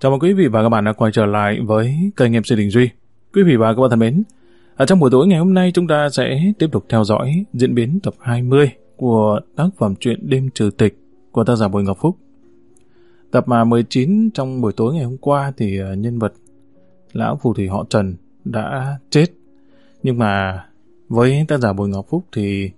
Chào mừng quý vị và các bạn đã quay trở lại với kênh MC Đình Duy. Quý vị và các bạn thân mến, ở trong buổi tối ngày hôm nay chúng ta sẽ tiếp tục theo dõi diễn biến tập 20 của tác phẩm truyện Đêm Trừ Tịch của tác giả Bùi Ngọc Phúc. Tập mà 19 trong buổi tối ngày hôm qua thì à, nhân vật lão phù thủy họ Trần đã chết. Nhưng mà với tác giả Bùi Ngọc Phúc thì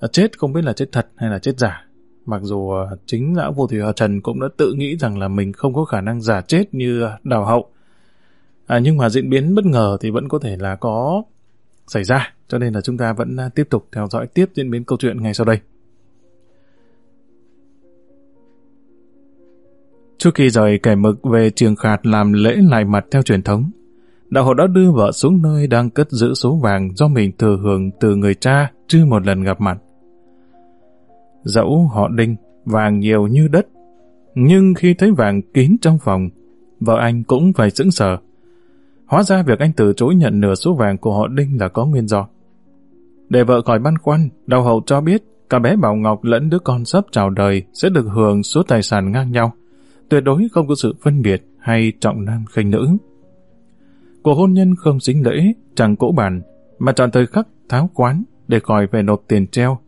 à, chết không biết là chết thật hay là chết giả. Mặc dù ờ, chính lão vô thủy họ Trần cũng đã tự nghĩ rằng là mình không có khả năng giả chết như đào hậu. À, nhưng mà diễn biến bất ngờ thì vẫn có thể là có xảy ra. Cho nên là chúng ta vẫn à, tiếp tục theo dõi tiếp diễn biến câu chuyện ngay sau đây. Trước khi rời kẻ mực về trường khạt làm lễ lại mặt theo truyền thống, đạo hộ đã đưa vợ xuống nơi đang cất giữ số vàng do mình thừa hưởng từ người cha chưa một lần gặp mặt. Dẫu họ đinh, vàng nhiều như đất, nhưng khi thấy vàng kín trong phòng, vợ anh cũng phải sững sờ. Hóa ra việc anh từ chối nhận nửa số vàng của họ Đinh là có nguyên do. Để vợ khỏi băn khoăn, đào hậu cho biết cả bé Bảo Ngọc lẫn đứa con sắp chào đời sẽ được hưởng số tài sản ngang nhau. Tuyệt đối không có sự phân biệt hay trọng nam khinh nữ. Cuộc hôn nhân không dính lễ, chẳng cỗ bản mà chọn thời khắc tháo quán để khỏi phải nộp tiền treo.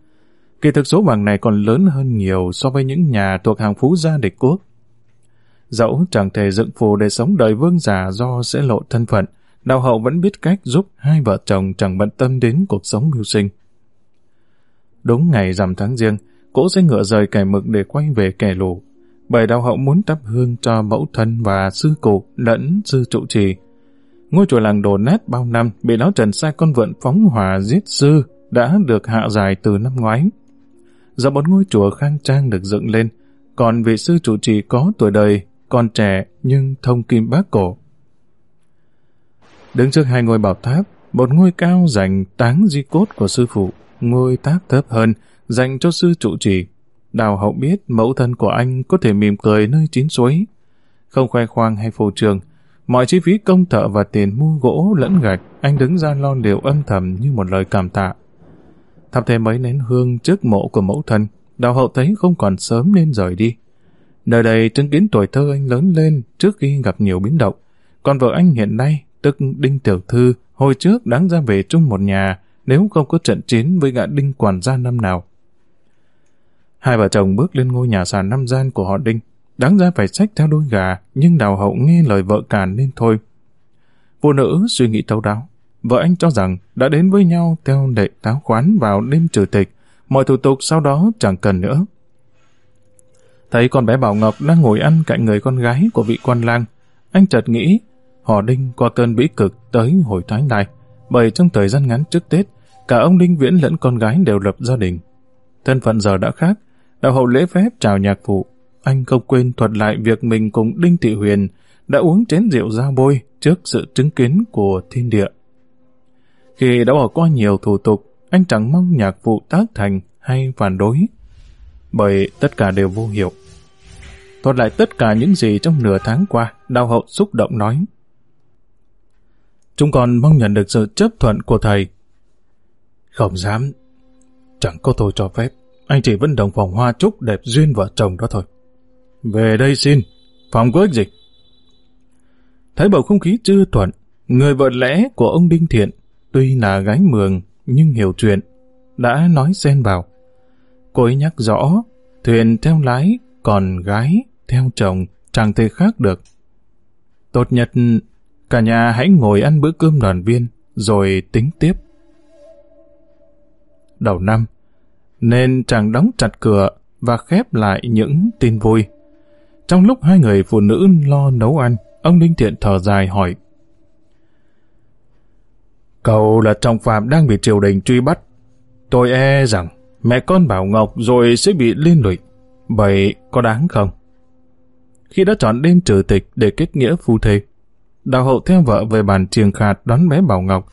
Kỳ thực số vàng này còn lớn hơn nhiều so với những nhà thuộc hàng phú gia địch quốc. Dẫu chẳng thể dựng phù để sống đời vương giả do sẽ lộ thân phận, đào hậu vẫn biết cách giúp hai vợ chồng chẳng bận tâm đến cuộc sống mưu sinh. Đúng ngày rằm tháng riêng, cỗ sẽ ngựa rời kẻ mực để quay về kẻ lù. Bởi đào hậu muốn tắp hương cho mẫu thân và sư cụ lẫn sư trụ trì. Ngôi chùa làng đổ nát bao năm bị lão Trần sai con vượn phóng hỏa giết sư đã được hạ giải từ năm ngoái. Giờ một ngôi chùa khang trang được dựng lên, còn vị sư trụ trì có tuổi đời còn trẻ nhưng thông kim bác cổ. Đứng trước hai ngôi bảo tháp, một ngôi cao dành táng di cốt của sư phụ, ngôi tháp thấp hơn dành cho sư trụ trì. Đào hậu biết mẫu thân của anh có thể mỉm cười nơi chín suối. Không khoe khoang hay phô trường, mọi chi phí công thợ và tiền mua gỗ lẫn gạch, anh đứng ra lo liệu âm thầm như một lời cảm tạ. Thắp thêm mấy nén hương trước mộ của mẫu thân, đào hậu thấy không còn sớm nên rời đi. Nơi đây chứng kiến tuổi thơ anh lớn lên trước khi gặp nhiều biến động. Còn vợ anh hiện nay, tức Đinh Tiểu Thư, hồi trước đáng ra về chung một nhà nếu không có trận chiến với gã Đinh quản gia năm nào. Hai vợ chồng bước lên ngôi nhà sàn năm gian của họ Đinh. Đáng ra phải xách theo đôi gà, nhưng đào hậu nghe lời vợ càn nên thôi. Phụ nữ suy nghĩ thấu đáo. Vợ anh cho rằng đã đến với nhau theo lệ táo khoán vào đêm trừ tịch. Mọi thủ tục sau đó chẳng cần nữa. Thấy con bé Bảo Ngọc đang ngồi ăn cạnh người con gái của vị quan lang, anh chợt nghĩ họ Đinh qua cơn bĩ cực tới hồi thoái này, bởi trong thời gian ngắn trước Tết, cả ông Đinh Viễn lẫn con gái đều lập gia đình. Thân phận giờ đã khác, đạo hậu lễ phép chào nhạc phụ, anh không quên thuật lại việc mình cùng Đinh Thị Huyền đã uống chén rượu ra bôi trước sự chứng kiến của thiên địa. Khi đã bỏ qua nhiều thủ tục, anh chẳng mong nhạc phụ tác thành hay phản đối, bởi tất cả đều vô hiệu. Thuật lại tất cả những gì trong nửa tháng qua, đau hậu xúc động nói. Chúng còn mong nhận được sự chấp thuận của thầy. Không dám. Chẳng có tôi cho phép. Anh chỉ vẫn đồng phòng hoa trúc đẹp duyên vợ chồng đó thôi. Về đây xin. Phòng có ích gì? Thấy bầu không khí chưa thuận, người vợ lẽ của ông Đinh Thiện, tuy là gái mường nhưng hiểu chuyện, đã nói xen vào. Cô ấy nhắc rõ, thuyền theo lái, còn gái theo chồng chẳng thể khác được. Tốt nhất, cả nhà hãy ngồi ăn bữa cơm đoàn viên, rồi tính tiếp. Đầu năm, nên chàng đóng chặt cửa và khép lại những tin vui. Trong lúc hai người phụ nữ lo nấu ăn, ông linh Thiện thở dài hỏi. Cậu là trọng phạm đang bị triều đình truy bắt. Tôi e rằng mẹ con Bảo Ngọc rồi sẽ bị liên lụy. Vậy có đáng không? Khi đã chọn đêm trừ tịch để kết nghĩa phu thê, đào hậu theo vợ về bàn trường khạt đón bé Bảo Ngọc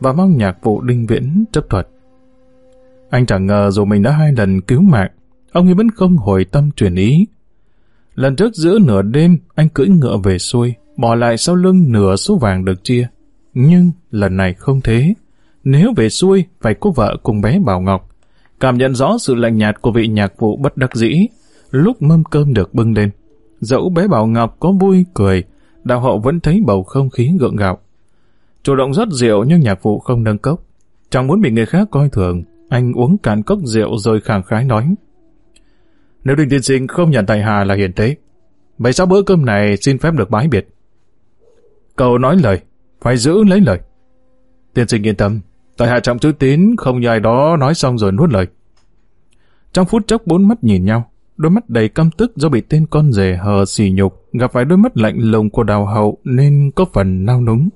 và mong nhạc vụ đinh viễn chấp thuật. Anh chẳng ngờ dù mình đã hai lần cứu mạng, ông ấy vẫn không hồi tâm chuyển ý. Lần trước giữa nửa đêm, anh cưỡi ngựa về xuôi, bỏ lại sau lưng nửa số vàng được chia. Nhưng lần này không thế. Nếu về xuôi, phải có vợ cùng bé Bảo Ngọc. Cảm nhận rõ sự lạnh nhạt của vị nhạc vụ bất đắc dĩ, lúc mâm cơm được bưng lên. Dẫu bé Bảo Ngọc có vui cười, đạo hậu vẫn thấy bầu không khí gượng gạo. Chủ động rót rượu nhưng nhạc vụ không nâng cốc. Chẳng muốn bị người khác coi thường, anh uống cạn cốc rượu rồi khẳng khái nói. Nếu đình Tiên Sinh không nhận tài Hà là hiền thế, vậy sao bữa cơm này xin phép được bái biệt? Cậu nói lời, phải giữ lấy lời. Tiên sinh yên tâm, tại hạ trọng chữ tín không như ai đó nói xong rồi nuốt lời. Trong phút chốc bốn mắt nhìn nhau, đôi mắt đầy căm tức do bị tên con rể hờ xỉ nhục, gặp phải đôi mắt lạnh lùng của đào hậu nên có phần nao núng.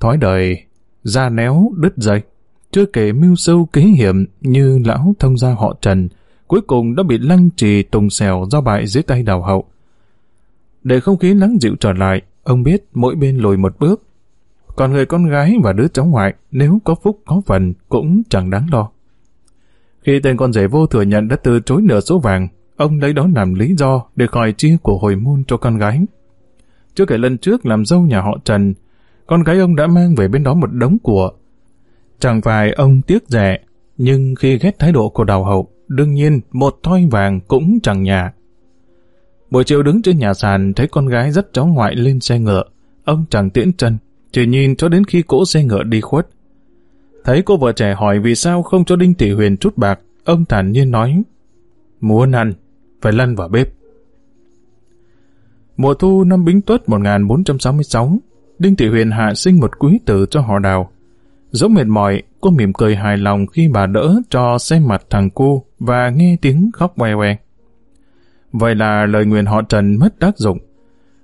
Thói đời, da néo, đứt dây, chưa kể mưu sâu kế hiểm như lão thông gia họ Trần, cuối cùng đã bị lăng trì tùng xèo do bại dưới tay đào hậu. Để không khí lắng dịu trở lại, ông biết mỗi bên lùi một bước. Còn người con gái và đứa cháu ngoại, nếu có phúc có phần, cũng chẳng đáng lo. Khi tên con rể vô thừa nhận đã từ chối nửa số vàng, ông lấy đó làm lý do để khỏi chia của hồi môn cho con gái. Chưa kể lần trước làm dâu nhà họ Trần, con gái ông đã mang về bên đó một đống của. Chẳng phải ông tiếc rẻ, nhưng khi ghét thái độ của đào hậu, đương nhiên một thoi vàng cũng chẳng nhà. Buổi chiều đứng trên nhà sàn thấy con gái dắt cháu ngoại lên xe ngựa, ông chẳng tiễn chân, chỉ nhìn cho đến khi cỗ xe ngựa đi khuất. Thấy cô vợ trẻ hỏi vì sao không cho Đinh Thị Huyền chút bạc, ông thản nhiên nói, muốn ăn, phải lăn vào bếp. Mùa thu năm Bính Tuất 1466, Đinh Thị Huyền hạ sinh một quý tử cho họ đào. Dẫu mệt mỏi, cô mỉm cười hài lòng khi bà đỡ cho xem mặt thằng cô và nghe tiếng khóc que que. Vậy là lời nguyện họ Trần mất tác dụng.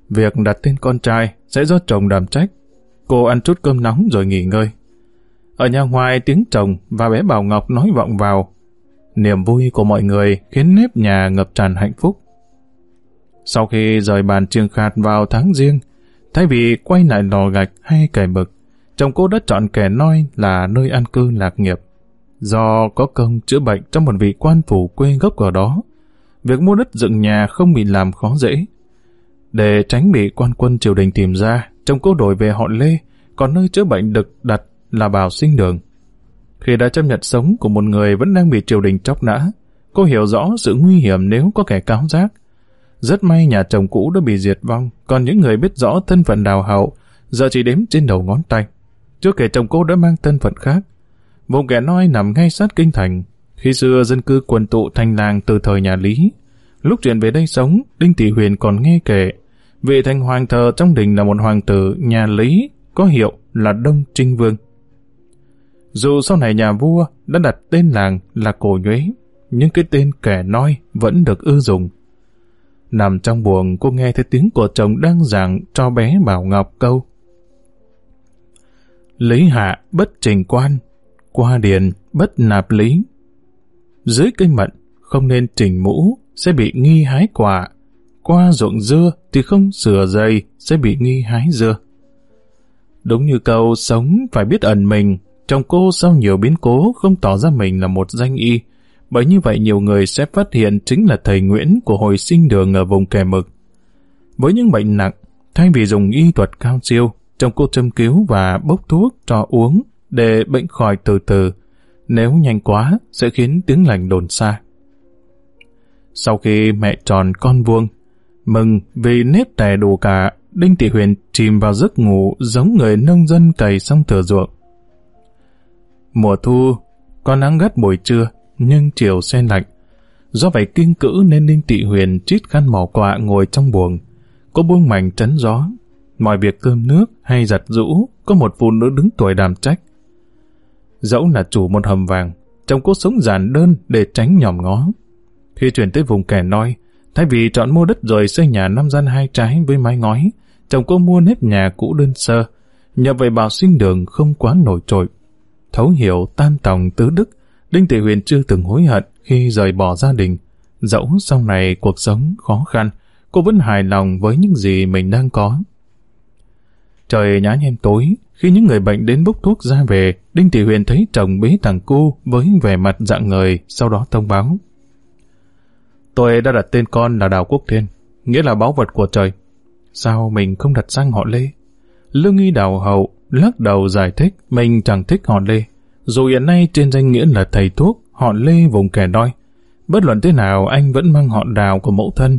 Việc đặt tên con trai sẽ do chồng đảm trách. Cô ăn chút cơm nóng rồi nghỉ ngơi. Ở nhà ngoài tiếng chồng và bé Bảo Ngọc nói vọng vào. Niềm vui của mọi người khiến nếp nhà ngập tràn hạnh phúc. Sau khi rời bàn trường khạt vào tháng riêng, thay vì quay lại lò gạch hay cày mực, chồng cô đã chọn kẻ noi là nơi an cư lạc nghiệp. Do có công chữa bệnh trong một vị quan phủ quê gốc ở đó, việc mua đất dựng nhà không bị làm khó dễ. Để tránh bị quan quân triều đình tìm ra, chồng cô đổi về họ Lê, còn nơi chữa bệnh được đặt là bảo sinh đường. Khi đã chấp nhận sống của một người vẫn đang bị triều đình chóc nã, cô hiểu rõ sự nguy hiểm nếu có kẻ cáo giác. Rất may nhà chồng cũ đã bị diệt vong, còn những người biết rõ thân phận đào hậu, giờ chỉ đếm trên đầu ngón tay. Chưa kể chồng cô đã mang thân phận khác. Vùng kẻ nói nằm ngay sát kinh thành. Khi xưa dân cư quần tụ thành làng từ thời nhà Lý. Lúc chuyển về đây sống, Đinh Thị Huyền còn nghe kể vị thành hoàng thờ trong đình là một hoàng tử nhà Lý có hiệu là Đông Trinh Vương. Dù sau này nhà vua đã đặt tên làng là Cổ Nhuế, nhưng cái tên kẻ nói vẫn được ưa dùng. Nằm trong buồng cô nghe thấy tiếng của chồng đang giảng cho bé Bảo Ngọc câu. Lý hạ bất trình quan, qua điền bất nạp lý. Dưới cây mận không nên trình mũ sẽ bị nghi hái quả, qua ruộng dưa thì không sửa dây sẽ bị nghi hái dưa. Đúng như câu sống phải biết ẩn mình, chồng cô sau nhiều biến cố không tỏ ra mình là một danh y, bởi như vậy nhiều người sẽ phát hiện chính là thầy Nguyễn của hồi sinh đường ở vùng kè mực. Với những bệnh nặng, thay vì dùng y thuật cao siêu, chồng cô châm cứu và bốc thuốc cho uống để bệnh khỏi từ từ, nếu nhanh quá sẽ khiến tiếng lành đồn xa. Sau khi mẹ tròn con vuông, mừng vì nếp tè đủ cả, Đinh Thị Huyền chìm vào giấc ngủ giống người nông dân cày xong thửa ruộng. Mùa thu, có nắng gắt buổi trưa, nhưng chiều xe lạnh. Do vậy kinh cữ nên Đinh Thị Huyền chít khăn mỏ quạ ngồi trong buồng. Có buông mảnh trấn gió. Mọi việc cơm nước hay giặt rũ, có một phụ nữ đứng tuổi đàm trách. Dẫu là chủ một hầm vàng, chồng cô sống giản đơn để tránh nhòm ngó. Khi chuyển tới vùng kẻ nói, thay vì chọn mua đất rồi xây nhà năm gian hai trái với mái ngói, chồng cô mua nếp nhà cũ đơn sơ, nhập về bảo sinh đường không quá nổi trội. Thấu hiểu tan tòng tứ đức, Đinh Thị Huyền chưa từng hối hận khi rời bỏ gia đình. Dẫu sau này cuộc sống khó khăn, cô vẫn hài lòng với những gì mình đang có. Trời nhá nhem tối, khi những người bệnh đến bốc thuốc ra về, Đinh Thị Huyền thấy chồng bế thằng cô với vẻ mặt dạng người, sau đó thông báo. Tôi đã đặt tên con là Đào Quốc Thiên, nghĩa là báu vật của trời. Sao mình không đặt sang họ Lê? Lương nghi đào hậu lắc đầu giải thích mình chẳng thích họ Lê. Dù hiện nay trên danh nghĩa là thầy thuốc, họ Lê vùng kẻ đói. Bất luận thế nào anh vẫn mang họ đào của mẫu thân.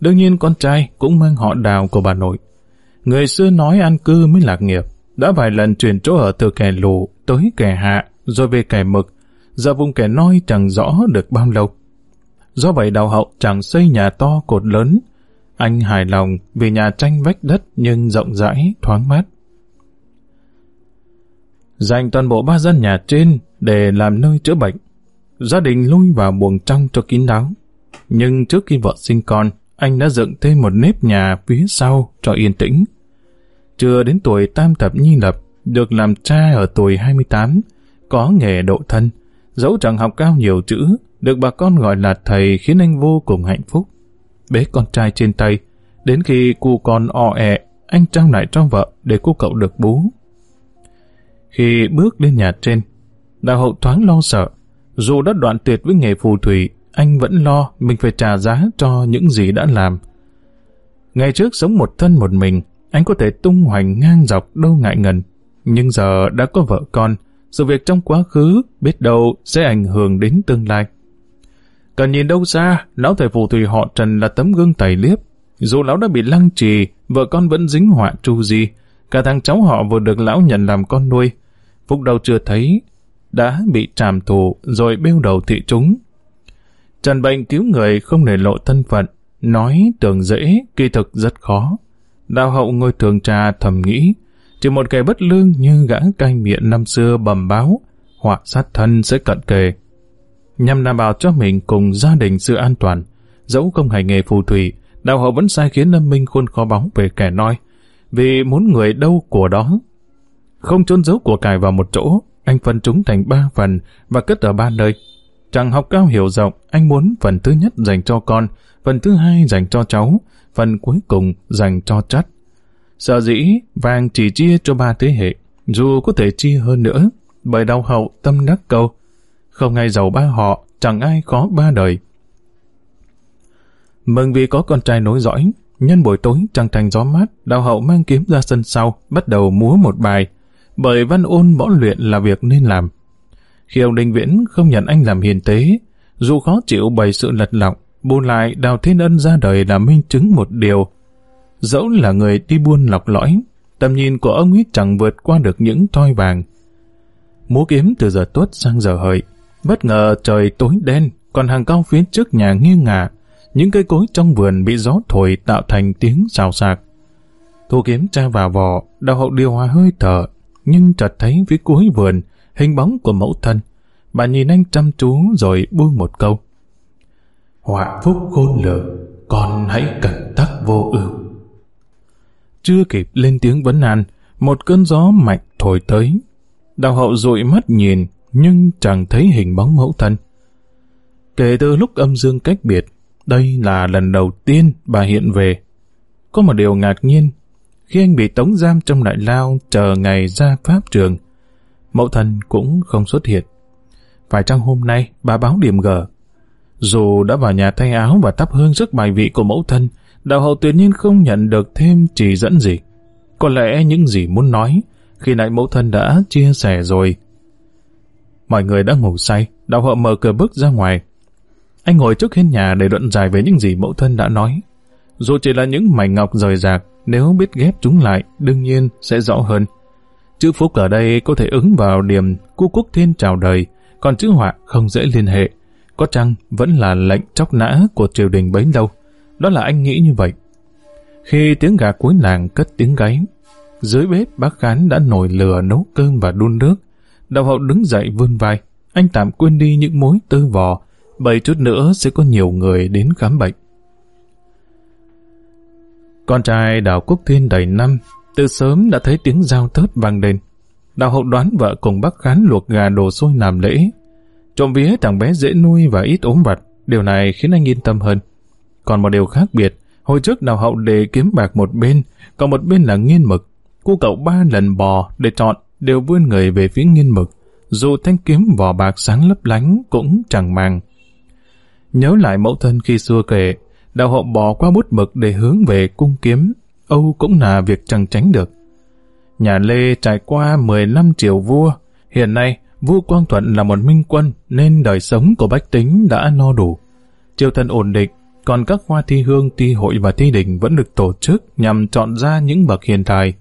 Đương nhiên con trai cũng mang họ đào của bà nội. Người xưa nói an cư mới lạc nghiệp, đã vài lần chuyển chỗ ở từ kẻ lù tới kẻ hạ, rồi về kẻ mực, ra vùng kẻ noi chẳng rõ được bao lâu. Do vậy đào hậu chẳng xây nhà to cột lớn, anh hài lòng vì nhà tranh vách đất nhưng rộng rãi, thoáng mát. Dành toàn bộ ba gian nhà trên để làm nơi chữa bệnh. Gia đình lui vào buồng trong cho kín đáo. Nhưng trước khi vợ sinh con, anh đã dựng thêm một nếp nhà phía sau cho yên tĩnh. Chưa đến tuổi tam thập nhi lập, được làm cha ở tuổi 28, có nghề độ thân, dẫu chẳng học cao nhiều chữ, được bà con gọi là thầy khiến anh vô cùng hạnh phúc. Bế con trai trên tay, đến khi cu con o ẹ, anh trao lại cho vợ để cô cậu được bú. Khi bước lên nhà trên, đạo hậu thoáng lo sợ, dù đã đoạn tuyệt với nghề phù thủy, anh vẫn lo mình phải trả giá cho những gì đã làm. Ngày trước sống một thân một mình, anh có thể tung hoành ngang dọc đâu ngại ngần. Nhưng giờ đã có vợ con, sự việc trong quá khứ biết đâu sẽ ảnh hưởng đến tương lai. Cần nhìn đâu xa, lão thầy phù thủy họ Trần là tấm gương tài liếp. Dù lão đã bị lăng trì, vợ con vẫn dính họa tru di. Cả thằng cháu họ vừa được lão nhận làm con nuôi. Phúc đâu chưa thấy, đã bị tràm thù rồi bêu đầu thị chúng. Trần bệnh cứu người không để lộ thân phận, nói tưởng dễ, kỳ thực rất khó. Đào hậu ngồi thường trà thầm nghĩ, chỉ một kẻ bất lương như gã cai miệng năm xưa bầm báo, hoặc sát thân sẽ cận kề. Nhằm đảm bảo cho mình cùng gia đình sự an toàn, dẫu không hành nghề phù thủy, đào hậu vẫn sai khiến Lâm Minh khuôn khó bóng về kẻ nói, vì muốn người đâu của đó. Không trôn giấu của cải vào một chỗ, anh phân chúng thành ba phần và cất ở ba nơi. Chẳng học cao hiểu rộng, anh muốn phần thứ nhất dành cho con, phần thứ hai dành cho cháu, phần cuối cùng dành cho chất. Sợ dĩ, vàng chỉ chia cho ba thế hệ, dù có thể chia hơn nữa, bởi đau hậu tâm đắc câu. Không ai giàu ba họ, chẳng ai khó ba đời. Mừng vì có con trai nối dõi, nhân buổi tối trăng thành gió mát, đào hậu mang kiếm ra sân sau, bắt đầu múa một bài, bởi văn ôn võ luyện là việc nên làm. Khi ông Đinh Viễn không nhận anh làm hiền tế, dù khó chịu bởi sự lật lọng, bù lại Đào Thiên Ân ra đời là minh chứng một điều. Dẫu là người đi buôn lọc lõi, tầm nhìn của ông ấy chẳng vượt qua được những toi vàng. Múa kiếm từ giờ tuất sang giờ hợi, bất ngờ trời tối đen, còn hàng cao phía trước nhà nghiêng ngả, những cây cối trong vườn bị gió thổi tạo thành tiếng xào xạc. Thu kiếm tra vào vò, đào hậu điều hòa hơi thở, nhưng chợt thấy phía cuối vườn, hình bóng của mẫu thân. Bà nhìn anh chăm chú rồi buông một câu. Họa phúc khôn lường, con hãy cẩn tắc vô ưu. Chưa kịp lên tiếng vấn an, một cơn gió mạnh thổi tới. Đào hậu dụi mắt nhìn, nhưng chẳng thấy hình bóng mẫu thân. Kể từ lúc âm dương cách biệt, đây là lần đầu tiên bà hiện về. Có một điều ngạc nhiên, khi anh bị tống giam trong đại lao chờ ngày ra pháp trường, mẫu thân cũng không xuất hiện. Phải chăng hôm nay bà báo điểm gờ? Dù đã vào nhà thay áo và thắp hương rước bài vị của mẫu thân, đạo hậu tuyệt nhiên không nhận được thêm chỉ dẫn gì. Có lẽ những gì muốn nói, khi nãy mẫu thân đã chia sẻ rồi. Mọi người đã ngủ say, đạo hậu mở cửa bước ra ngoài. Anh ngồi trước hiên nhà để luận giải về những gì mẫu thân đã nói. Dù chỉ là những mảnh ngọc rời rạc, nếu biết ghép chúng lại, đương nhiên sẽ rõ hơn. Chữ phúc ở đây có thể ứng vào điểm cu quốc thiên chào đời, còn chữ họa không dễ liên hệ. Có chăng vẫn là lệnh chóc nã của triều đình bấy lâu. Đó là anh nghĩ như vậy. Khi tiếng gà cuối làng cất tiếng gáy, dưới bếp bác Khán đã nổi lửa nấu cơm và đun nước. Đạo hậu đứng dậy vươn vai. Anh tạm quên đi những mối tư vò, bảy chút nữa sẽ có nhiều người đến khám bệnh. Con trai Đào Quốc Thiên đầy năm, từ sớm đã thấy tiếng giao thớt vang lên. Đào hậu đoán vợ cùng bác khán luộc gà đồ sôi làm lễ. Trộm vía thằng bé dễ nuôi và ít ốm vặt, điều này khiến anh yên tâm hơn. Còn một điều khác biệt, hồi trước đào hậu để kiếm bạc một bên, còn một bên là nghiên mực. Cô cậu ba lần bò để chọn, đều vươn người về phía nghiên mực. Dù thanh kiếm vỏ bạc sáng lấp lánh cũng chẳng màng. Nhớ lại mẫu thân khi xưa kể, đào hậu bò qua bút mực để hướng về cung kiếm, Âu cũng là việc chẳng tránh được. Nhà Lê trải qua 15 triều vua, hiện nay vua Quang Thuận là một minh quân nên đời sống của bách tính đã no đủ. Triều thần ổn định, còn các khoa thi hương, thi hội và thi đình vẫn được tổ chức nhằm chọn ra những bậc hiền tài.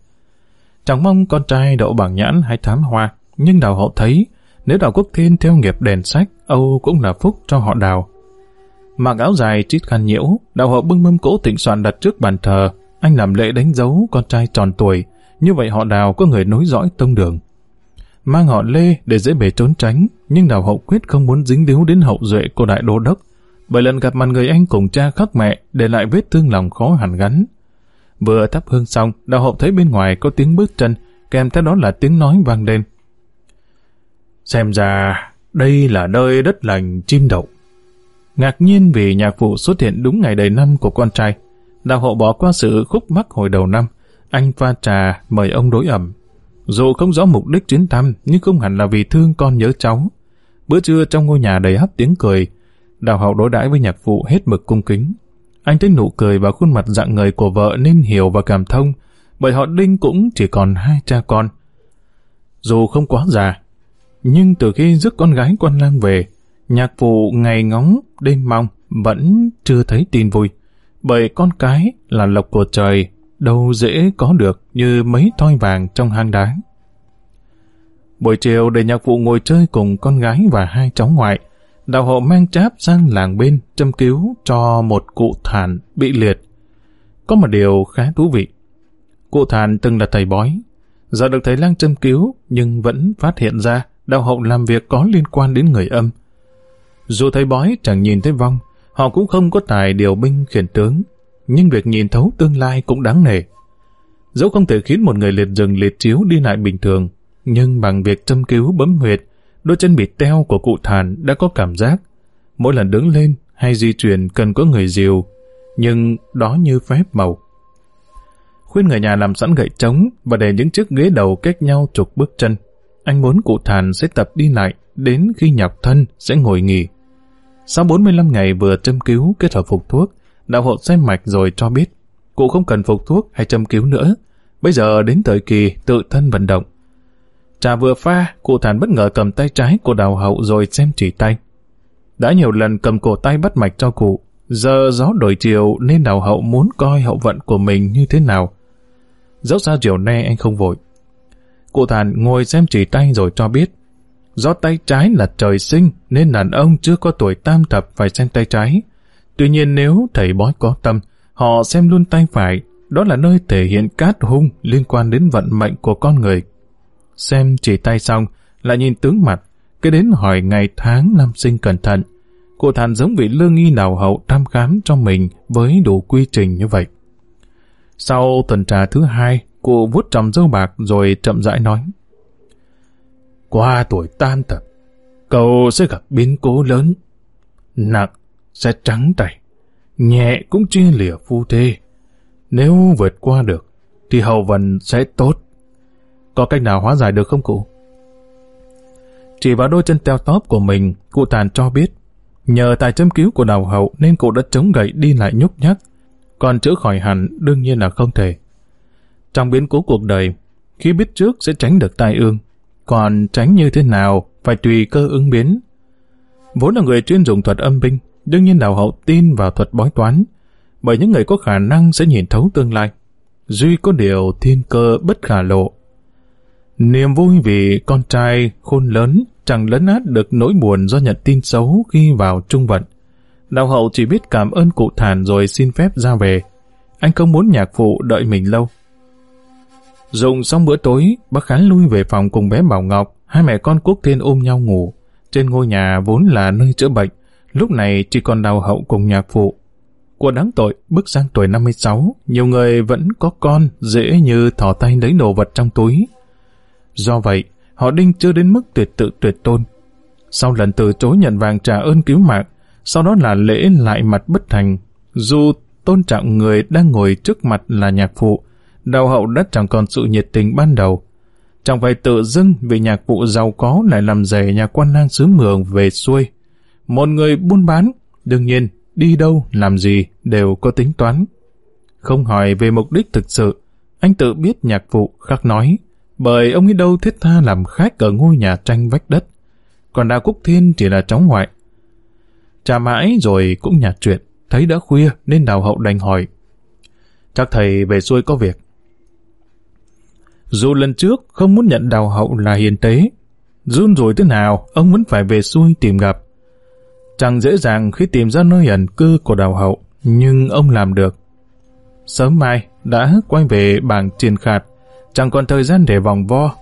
Chẳng mong con trai đậu bảng nhãn hay thám hoa, nhưng đào hậu thấy nếu đào quốc thiên theo nghiệp đèn sách, Âu cũng là phúc cho họ đào. Mặc áo dài chít khăn nhiễu, đào hậu bưng mâm cỗ tịnh soạn đặt trước bàn thờ, anh làm lễ đánh dấu con trai tròn tuổi, như vậy họ đào có người nối dõi tông đường. Mang họ Lê để dễ bề trốn tránh, nhưng đào hậu quyết không muốn dính líu đến hậu duệ của đại đô đốc, bởi lần gặp mặt người anh cùng cha khắc mẹ để lại vết thương lòng khó hàn gắn. Vừa thắp hương xong, đào hậu thấy bên ngoài có tiếng bước chân, kèm theo đó là tiếng nói vang lên. Xem ra, đây là nơi đất lành chim đậu. Ngạc nhiên vì nhạc phụ xuất hiện đúng ngày đầy năm của con trai, đào hậu bỏ qua sự khúc mắc hồi đầu năm, anh pha trà mời ông đối ẩm. Dù không rõ mục đích chuyến thăm, nhưng không hẳn là vì thương con nhớ cháu. Bữa trưa trong ngôi nhà đầy hấp tiếng cười, đào hậu đối đãi với nhạc phụ hết mực cung kính. Anh thấy nụ cười và khuôn mặt dạng người của vợ nên hiểu và cảm thông, bởi họ Đinh cũng chỉ còn hai cha con. Dù không quá già, nhưng từ khi rước con gái quan lang về, nhạc phụ ngày ngóng, đêm mong, vẫn chưa thấy tin vui. Bởi con cái là lộc của trời, đâu dễ có được như mấy thoi vàng trong hang đá. Buổi chiều để nhạc vụ ngồi chơi cùng con gái và hai cháu ngoại, đạo hộ mang cháp sang làng bên châm cứu cho một cụ thản bị liệt. Có một điều khá thú vị. Cụ thản từng là thầy bói, giờ được thầy lang châm cứu nhưng vẫn phát hiện ra đạo hậu làm việc có liên quan đến người âm. Dù thầy bói chẳng nhìn thấy vong, họ cũng không có tài điều binh khiển tướng, nhưng việc nhìn thấu tương lai cũng đáng nể. Dẫu không thể khiến một người liệt rừng liệt chiếu đi lại bình thường, nhưng bằng việc châm cứu bấm huyệt, đôi chân bị teo của cụ thản đã có cảm giác. Mỗi lần đứng lên hay di chuyển cần có người dìu, nhưng đó như phép màu. Khuyên người nhà làm sẵn gậy trống và để những chiếc ghế đầu cách nhau chục bước chân. Anh muốn cụ thản sẽ tập đi lại, đến khi nhọc thân sẽ ngồi nghỉ. Sau 45 ngày vừa châm cứu kết hợp phục thuốc, đạo hộ xem mạch rồi cho biết cụ không cần phục thuốc hay châm cứu nữa. Bây giờ đến thời kỳ tự thân vận động. Trà vừa pha, cụ thản bất ngờ cầm tay trái của đào hậu rồi xem chỉ tay. Đã nhiều lần cầm cổ tay bắt mạch cho cụ, giờ gió đổi chiều nên đào hậu muốn coi hậu vận của mình như thế nào. Dẫu sao chiều nay anh không vội. Cụ thản ngồi xem chỉ tay rồi cho biết. Do tay trái là trời sinh nên đàn ông chưa có tuổi tam thập phải xem tay trái. Tuy nhiên nếu thầy bói có tâm, họ xem luôn tay phải, đó là nơi thể hiện cát hung liên quan đến vận mệnh của con người. Xem chỉ tay xong, lại nhìn tướng mặt, cái đến hỏi ngày tháng năm sinh cẩn thận. Cụ thản giống vị lương nghi nào hậu thăm khám cho mình với đủ quy trình như vậy. Sau tuần trà thứ hai, cụ vuốt trầm dâu bạc rồi chậm rãi nói. Qua tuổi tan tập, cậu sẽ gặp biến cố lớn. Nặng sẽ trắng tay, nhẹ cũng chia lìa phu thê. Nếu vượt qua được, thì hậu vận sẽ tốt. Có cách nào hóa giải được không cụ? Chỉ vào đôi chân teo tóp của mình, cụ tàn cho biết. Nhờ tài châm cứu của đào hậu nên cụ đã chống gậy đi lại nhúc nhắc. Còn chữa khỏi hẳn đương nhiên là không thể. Trong biến cố cuộc đời, khi biết trước sẽ tránh được tai ương. Còn tránh như thế nào phải tùy cơ ứng biến. Vốn là người chuyên dùng thuật âm binh, đương nhiên đào hậu tin vào thuật bói toán, bởi những người có khả năng sẽ nhìn thấu tương lai. Duy có điều thiên cơ bất khả lộ. Niềm vui vì con trai khôn lớn chẳng lấn át được nỗi buồn do nhận tin xấu khi vào trung vận. Đào hậu chỉ biết cảm ơn cụ thản rồi xin phép ra về. Anh không muốn nhạc phụ đợi mình lâu. Dùng xong bữa tối, bác Khán lui về phòng cùng bé Bảo Ngọc, hai mẹ con Quốc Thiên ôm nhau ngủ. Trên ngôi nhà vốn là nơi chữa bệnh, lúc này chỉ còn đào hậu cùng nhạc phụ. Của đáng tội, bước sang tuổi 56, nhiều người vẫn có con dễ như thỏ tay lấy đồ vật trong túi. Do vậy, họ đinh chưa đến mức tuyệt tự tuyệt tôn. Sau lần từ chối nhận vàng trả ơn cứu mạng, sau đó là lễ lại mặt bất thành. Dù tôn trọng người đang ngồi trước mặt là nhạc phụ, đào hậu đã chẳng còn sự nhiệt tình ban đầu. Chẳng phải tự dưng vì nhạc phụ giàu có lại làm rẻ nhà quan lang xứ mường về xuôi. Một người buôn bán, đương nhiên, đi đâu, làm gì đều có tính toán. Không hỏi về mục đích thực sự, anh tự biết nhạc phụ khắc nói, bởi ông ấy đâu thiết tha làm khách ở ngôi nhà tranh vách đất. Còn Đào Quốc Thiên chỉ là cháu ngoại. Trà mãi rồi cũng nhạt chuyện, thấy đã khuya nên đào hậu đành hỏi. Chắc thầy về xuôi có việc. Dù lần trước không muốn nhận đào hậu là hiền tế, run rồi thế nào ông vẫn phải về xuôi tìm gặp. Chẳng dễ dàng khi tìm ra nơi ẩn cư của đào hậu, nhưng ông làm được. Sớm mai đã quay về bảng triền khạt, chẳng còn thời gian để vòng vo.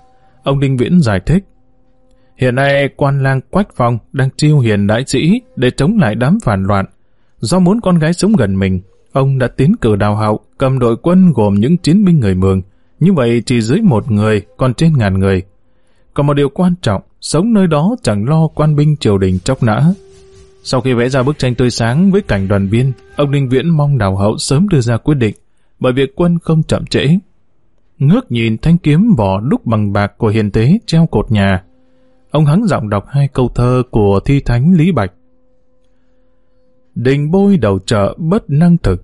Ông Đinh Viễn giải thích. Hiện nay quan lang Quách Phong đang chiêu hiền đại sĩ để chống lại đám phản loạn. Do muốn con gái sống gần mình, ông đã tiến cử đào hậu cầm đội quân gồm những chiến binh người Mường. Như vậy chỉ dưới một người, còn trên ngàn người. Còn một điều quan trọng, sống nơi đó chẳng lo quan binh triều đình chóc nã. Sau khi vẽ ra bức tranh tươi sáng với cảnh đoàn viên, ông Ninh Viễn mong đào hậu sớm đưa ra quyết định, bởi việc quân không chậm trễ. Ngước nhìn thanh kiếm vỏ đúc bằng bạc của hiền tế treo cột nhà. Ông hắng giọng đọc hai câu thơ của thi thánh Lý Bạch. Đình bôi đầu chợ bất năng thực,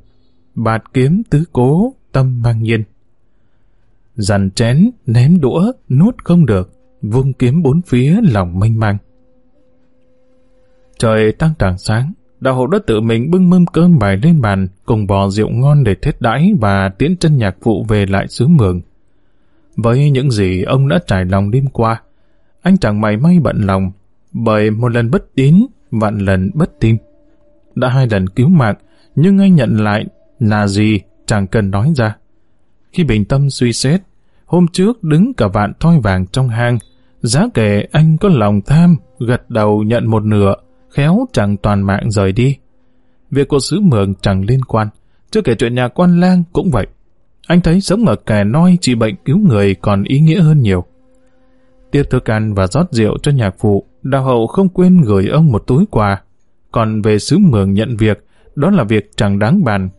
bạt kiếm tứ cố tâm mang nhiên. Dằn chén, ném đũa, nuốt không được, vung kiếm bốn phía lòng mênh mang. Trời tăng tràng sáng, đạo hộ đã tự mình bưng mâm cơm bài lên bàn, cùng bò rượu ngon để thết đãi và tiễn chân nhạc phụ về lại xứ mường. Với những gì ông đã trải lòng đêm qua, anh chẳng mày may bận lòng, bởi một lần bất tín, vạn lần bất tin. Đã hai lần cứu mạng, nhưng anh nhận lại là gì chẳng cần nói ra. Khi bình tâm suy xét, hôm trước đứng cả vạn thoi vàng trong hang, giá kể anh có lòng tham, gật đầu nhận một nửa, khéo chẳng toàn mạng rời đi. Việc của sứ mường chẳng liên quan, chưa kể chuyện nhà quan lang cũng vậy. Anh thấy sống ở kẻ noi trị bệnh cứu người còn ý nghĩa hơn nhiều. Tiếp thức ăn và rót rượu cho nhạc phụ, đào hậu không quên gửi ông một túi quà. Còn về sứ mường nhận việc, đó là việc chẳng đáng bàn.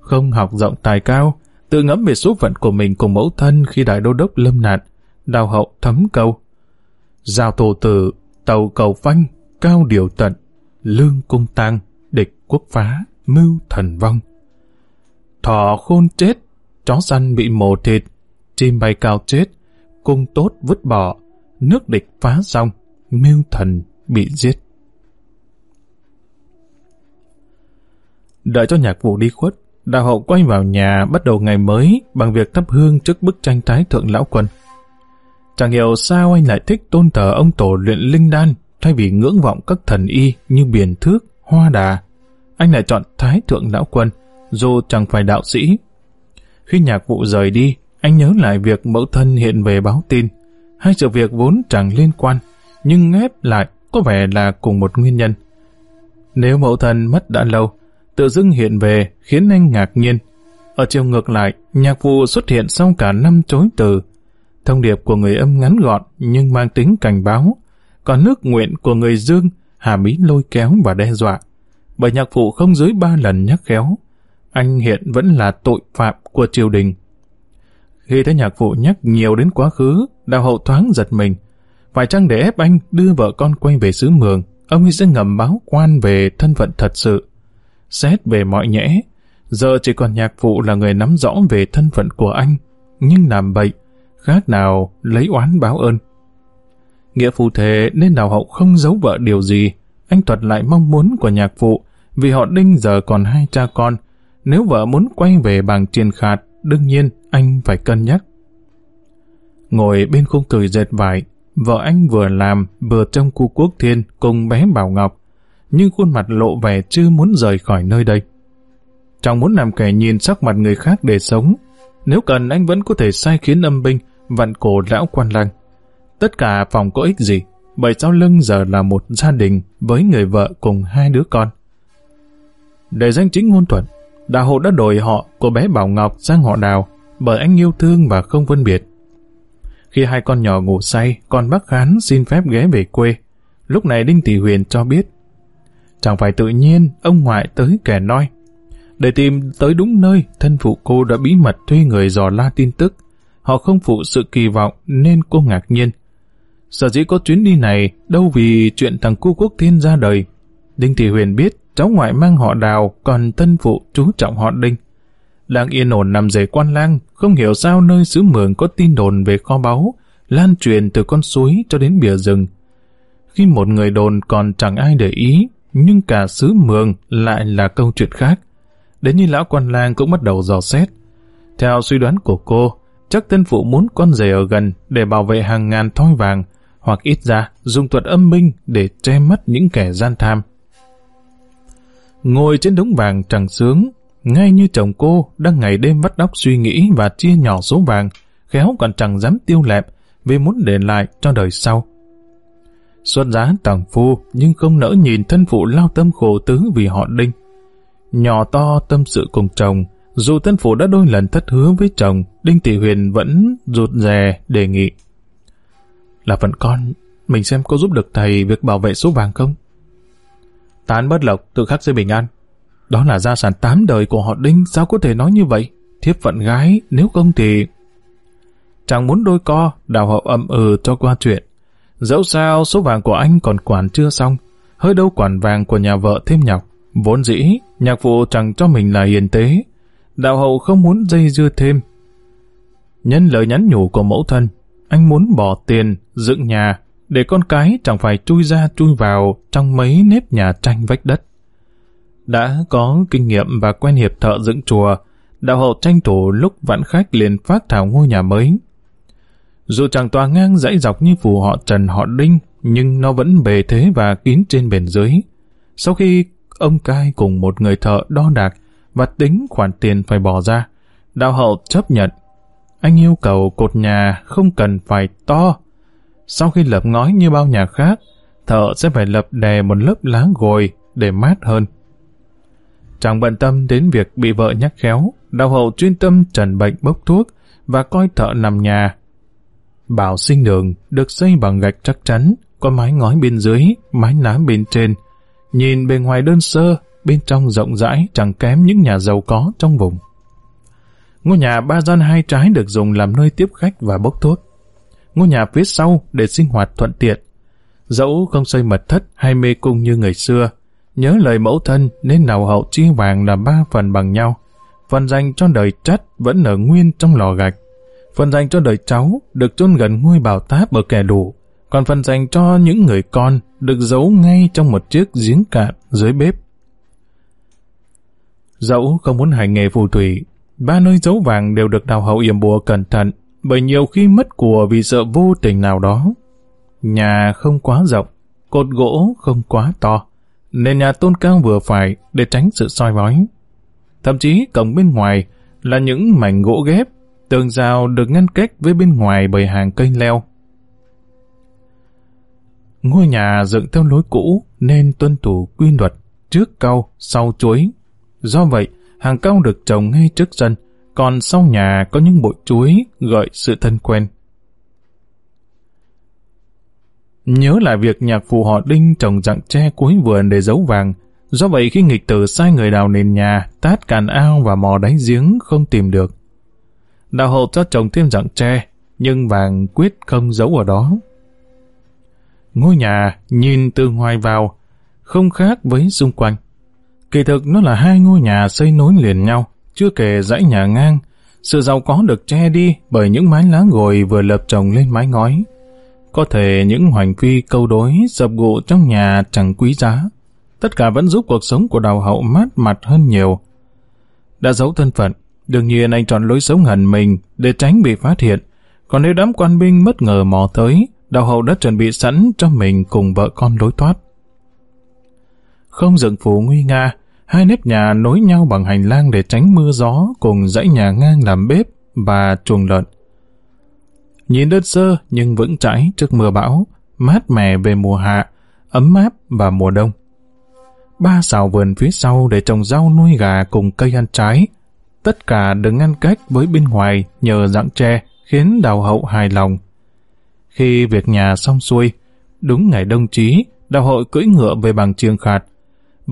Không học rộng tài cao, tự ngẫm về số phận của mình cùng mẫu thân khi đại đô đốc lâm nạn, đào hậu thấm câu. Giao tổ tử, tàu cầu phanh, cao điều tận, lương cung tăng, địch quốc phá, mưu thần vong. Thỏ khôn chết, chó săn bị mổ thịt, chim bay cao chết, cung tốt vứt bỏ, nước địch phá xong, mưu thần bị giết. Đợi cho nhạc vụ đi khuất, đạo hậu quay vào nhà bắt đầu ngày mới bằng việc thắp hương trước bức tranh thái thượng lão quân. Chẳng hiểu sao anh lại thích tôn thờ ông tổ luyện linh đan thay vì ngưỡng vọng các thần y như biển thước, hoa đà. Anh lại chọn thái thượng lão quân, dù chẳng phải đạo sĩ. Khi nhạc vụ rời đi, anh nhớ lại việc mẫu thân hiện về báo tin. Hai sự việc vốn chẳng liên quan, nhưng ghép lại có vẻ là cùng một nguyên nhân. Nếu mẫu thân mất đã lâu, tự dưng hiện về khiến anh ngạc nhiên. Ở chiều ngược lại, nhạc vụ xuất hiện sau cả năm chối từ. Thông điệp của người âm ngắn gọn nhưng mang tính cảnh báo, còn nước nguyện của người dương hàm Mỹ lôi kéo và đe dọa. Bởi nhạc phụ không dưới ba lần nhắc khéo, anh hiện vẫn là tội phạm của triều đình. Khi thấy nhạc phụ nhắc nhiều đến quá khứ, đào hậu thoáng giật mình. Phải chăng để ép anh đưa vợ con quay về xứ mường, ông ấy sẽ ngầm báo quan về thân phận thật sự. Xét về mọi nhẽ, giờ chỉ còn nhạc phụ là người nắm rõ về thân phận của anh, nhưng làm bậy, khác nào lấy oán báo ơn. Nghĩa phụ thể nên đào hậu không giấu vợ điều gì, anh thuật lại mong muốn của nhạc phụ, vì họ đinh giờ còn hai cha con, nếu vợ muốn quay về bằng triền khạt, đương nhiên anh phải cân nhắc. Ngồi bên khung cười dệt vải, vợ anh vừa làm vừa trong cu quốc thiên cùng bé Bảo Ngọc, nhưng khuôn mặt lộ vẻ chưa muốn rời khỏi nơi đây. Chẳng muốn làm kẻ nhìn sắc mặt người khác để sống, nếu cần anh vẫn có thể sai khiến âm binh, vặn cổ lão quan lang. Tất cả phòng có ích gì, bởi sau lưng giờ là một gia đình với người vợ cùng hai đứa con. Để danh chính ngôn thuận, Đào hộ đã đổi họ của bé Bảo Ngọc sang họ Đào bởi anh yêu thương và không phân biệt. Khi hai con nhỏ ngủ say, con bác Khán xin phép ghé về quê. Lúc này Đinh Tỷ Huyền cho biết Chẳng phải tự nhiên ông ngoại tới kẻ nói. Để tìm tới đúng nơi, thân phụ cô đã bí mật thuê người dò la tin tức. Họ không phụ sự kỳ vọng nên cô ngạc nhiên. Sở dĩ có chuyến đi này đâu vì chuyện thằng cu quốc thiên ra đời. Đinh Thị Huyền biết cháu ngoại mang họ đào, còn thân phụ chú trọng họ đinh. đang yên ổn nằm rể quan lang, không hiểu sao nơi xứ mường có tin đồn về kho báu, lan truyền từ con suối cho đến bìa rừng. Khi một người đồn còn chẳng ai để ý, nhưng cả xứ mường lại là câu chuyện khác. Đến như lão quan lang cũng bắt đầu dò xét. Theo suy đoán của cô, chắc tân phụ muốn con rể ở gần để bảo vệ hàng ngàn thoi vàng, hoặc ít ra dùng thuật âm minh để che mắt những kẻ gian tham. Ngồi trên đống vàng chẳng sướng, ngay như chồng cô đang ngày đêm vắt óc suy nghĩ và chia nhỏ số vàng, khéo còn chẳng dám tiêu lẹp vì muốn để lại cho đời sau. Xuất giá tàng phu nhưng không nỡ nhìn thân phụ lao tâm khổ tứ vì họ đinh. Nhỏ to tâm sự cùng chồng, dù thân phụ đã đôi lần thất hứa với chồng, Đinh Thị Huyền vẫn rụt rè đề nghị. Là phận con, mình xem có giúp được thầy việc bảo vệ số vàng không? Tán bất lộc tự khắc dưới bình an. Đó là gia sản tám đời của họ Đinh, sao có thể nói như vậy? Thiếp phận gái, nếu không thì... Chẳng muốn đôi co, đào hậu âm ừ cho qua chuyện. Dẫu sao số vàng của anh còn quản chưa xong, hơi đâu quản vàng của nhà vợ thêm nhọc. Vốn dĩ, nhạc phụ chẳng cho mình là hiền tế. Đạo hậu không muốn dây dưa thêm. Nhân lời nhắn nhủ của mẫu thân, anh muốn bỏ tiền, dựng nhà, để con cái chẳng phải chui ra chui vào trong mấy nếp nhà tranh vách đất. Đã có kinh nghiệm và quen hiệp thợ dựng chùa, đạo hậu tranh thủ lúc vãn khách liền phát thảo ngôi nhà mới. Dù chẳng tòa ngang dãy dọc như phù họ Trần họ Đinh, nhưng nó vẫn bề thế và kín trên bền dưới. Sau khi ông cai cùng một người thợ đo đạc và tính khoản tiền phải bỏ ra, đạo hậu chấp nhận. Anh yêu cầu cột nhà không cần phải to. Sau khi lập ngói như bao nhà khác, thợ sẽ phải lập đè một lớp lá gồi để mát hơn. Chẳng bận tâm đến việc bị vợ nhắc khéo, đạo hậu chuyên tâm trần bệnh bốc thuốc và coi thợ nằm nhà Bảo sinh đường được xây bằng gạch chắc chắn, có mái ngói bên dưới, mái lá bên trên. Nhìn bề ngoài đơn sơ, bên trong rộng rãi chẳng kém những nhà giàu có trong vùng. Ngôi nhà ba gian hai trái được dùng làm nơi tiếp khách và bốc thuốc. Ngôi nhà phía sau để sinh hoạt thuận tiện. Dẫu không xây mật thất hay mê cung như người xưa, nhớ lời mẫu thân nên nào hậu chi vàng là ba phần bằng nhau. Phần dành cho đời trắt vẫn ở nguyên trong lò gạch phần dành cho đời cháu được chôn gần ngôi bảo táp ở kẻ đủ, còn phần dành cho những người con được giấu ngay trong một chiếc giếng cạn dưới bếp. Dẫu không muốn hành nghề phù thủy, ba nơi giấu vàng đều được đào hậu yểm bùa cẩn thận, bởi nhiều khi mất của vì sợ vô tình nào đó. Nhà không quá rộng, cột gỗ không quá to, nên nhà tôn cao vừa phải để tránh sự soi mói. Thậm chí cổng bên ngoài là những mảnh gỗ ghép Tường rào được ngăn cách với bên ngoài bởi hàng cây leo. Ngôi nhà dựng theo lối cũ nên tuân thủ quy luật trước cau, sau chuối. Do vậy, hàng cau được trồng ngay trước sân, còn sau nhà có những bụi chuối gợi sự thân quen. Nhớ lại việc nhạc phụ họ Đinh trồng dạng tre cuối vườn để giấu vàng, do vậy khi nghịch tử sai người đào nền nhà, tát càn ao và mò đáy giếng không tìm được, Đào hậu cho trồng thêm dạng tre, nhưng vàng quyết không giấu ở đó. Ngôi nhà nhìn từ ngoài vào, không khác với xung quanh. Kỳ thực nó là hai ngôi nhà xây nối liền nhau, chưa kể dãy nhà ngang. Sự giàu có được che đi bởi những mái lá gồi vừa lập trồng lên mái ngói. Có thể những hoành phi câu đối dập gụ trong nhà chẳng quý giá. Tất cả vẫn giúp cuộc sống của đào hậu mát mặt hơn nhiều. Đã giấu thân phận, Đương nhiên anh chọn lối sống hẳn mình để tránh bị phát hiện. Còn nếu đám quan binh bất ngờ mò tới, đào hậu đã chuẩn bị sẵn cho mình cùng vợ con đối thoát. Không dựng phủ nguy nga, hai nếp nhà nối nhau bằng hành lang để tránh mưa gió cùng dãy nhà ngang làm bếp và chuồng lợn. Nhìn đơn sơ nhưng vững chãi trước mưa bão, mát mẻ về mùa hạ, ấm áp và mùa đông. Ba xào vườn phía sau để trồng rau nuôi gà cùng cây ăn trái, tất cả được ngăn cách với bên ngoài nhờ dạng tre khiến đào hậu hài lòng. Khi việc nhà xong xuôi, đúng ngày đông chí, đào hậu cưỡi ngựa về bằng trường khạt.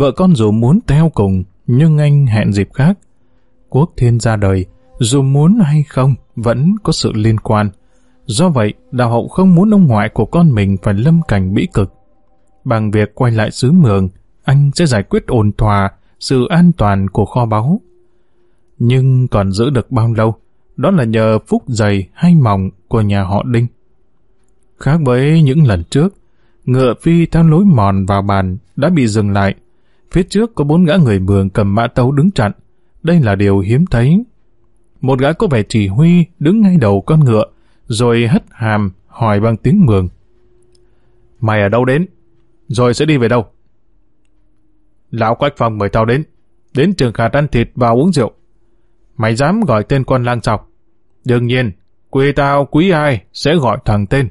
Vợ con dù muốn theo cùng, nhưng anh hẹn dịp khác. Quốc thiên ra đời, dù muốn hay không, vẫn có sự liên quan. Do vậy, đào hậu không muốn ông ngoại của con mình phải lâm cảnh bĩ cực. Bằng việc quay lại xứ mường, anh sẽ giải quyết ổn thỏa sự an toàn của kho báu nhưng còn giữ được bao lâu, đó là nhờ phúc dày hay mỏng của nhà họ Đinh. Khác với những lần trước, ngựa phi theo lối mòn vào bàn đã bị dừng lại. Phía trước có bốn gã người mường cầm mã tấu đứng chặn. Đây là điều hiếm thấy. Một gã có vẻ chỉ huy đứng ngay đầu con ngựa, rồi hất hàm hỏi bằng tiếng mường. Mày ở đâu đến? Rồi sẽ đi về đâu? Lão Quách Phong mời tao đến. Đến trường khạt ăn thịt và uống rượu. Mày dám gọi tên con lang sọc. Đương nhiên, quê tao quý ai sẽ gọi thằng tên.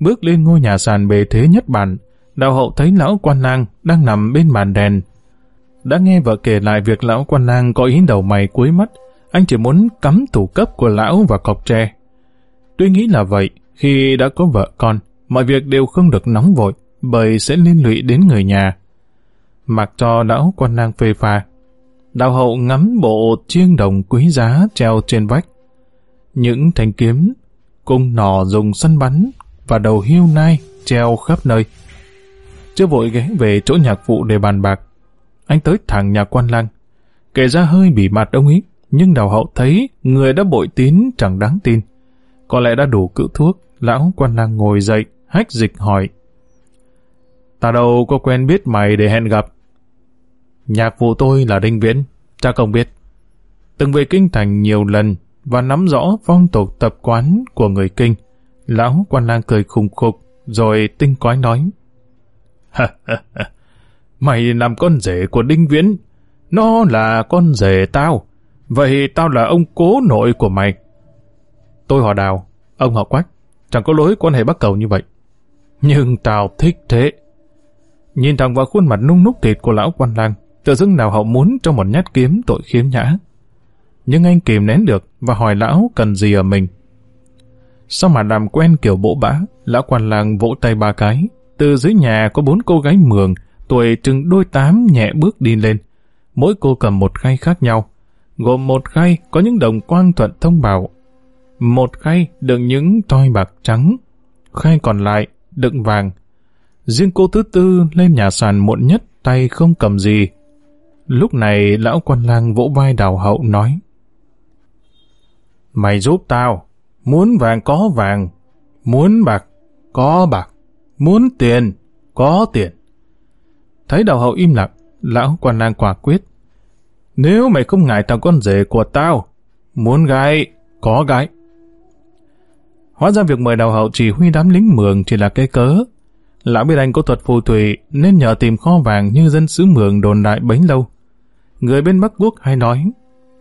Bước lên ngôi nhà sàn bề thế nhất bản, đạo hậu thấy lão quan lang đang nằm bên bàn đèn. Đã nghe vợ kể lại việc lão quan lang có ý đầu mày cuối mắt, anh chỉ muốn cắm tủ cấp của lão và cọc tre. Tuy nghĩ là vậy, khi đã có vợ con, mọi việc đều không được nóng vội, bởi sẽ liên lụy đến người nhà. Mặc cho lão quan lang phê pha, đạo hậu ngắm bộ chiêng đồng quý giá treo trên vách. Những thanh kiếm, cung nỏ dùng săn bắn và đầu hiêu nai treo khắp nơi. Chưa vội ghé về chỗ nhạc phụ để bàn bạc, anh tới thẳng nhà quan lang. Kể ra hơi bị mặt ông ấy, nhưng đào hậu thấy người đã bội tín chẳng đáng tin. Có lẽ đã đủ cự thuốc, lão quan lang ngồi dậy, hách dịch hỏi. Ta đâu có quen biết mày để hẹn gặp. Nhạc phụ tôi là Đinh Viễn, cha không biết. Từng về kinh thành nhiều lần và nắm rõ phong tục tập quán của người kinh. Lão quan lang cười khùng khục, rồi tinh quái nói. Mày làm con rể của Đinh Viễn, nó là con rể tao, vậy tao là ông cố nội của mày. Tôi họ đào, ông họ quách, chẳng có lối quan hệ bắt cầu như vậy. Nhưng tao thích thế. Nhìn thẳng vào khuôn mặt nung núc thịt của lão quan lang, tự dưng nào hậu muốn cho một nhát kiếm tội khiếm nhã. Nhưng anh kìm nén được và hỏi lão cần gì ở mình. Sao mà làm quen kiểu bộ bã, lão quan lang vỗ tay ba cái. Từ dưới nhà có bốn cô gái mường, tuổi chừng đôi tám nhẹ bước đi lên. Mỗi cô cầm một khay khác nhau. Gồm một khay có những đồng quang thuận thông bảo. Một khay đựng những toi bạc trắng. Khay còn lại đựng vàng. Riêng cô thứ tư lên nhà sàn muộn nhất tay không cầm gì. Lúc này lão quan lang vỗ vai đào hậu nói Mày giúp tao, muốn vàng có vàng, muốn bạc có bạc, muốn tiền có tiền. Thấy đào hậu im lặng, lão quan lang quả quyết. Nếu mày không ngại thằng con rể của tao, muốn gái, có gái. Hóa ra việc mời đào hậu chỉ huy đám lính mường chỉ là cái cớ. Lão biết anh có thuật phù thủy nên nhờ tìm kho vàng như dân xứ mường đồn đại bấy lâu. Người bên Bắc Quốc hay nói,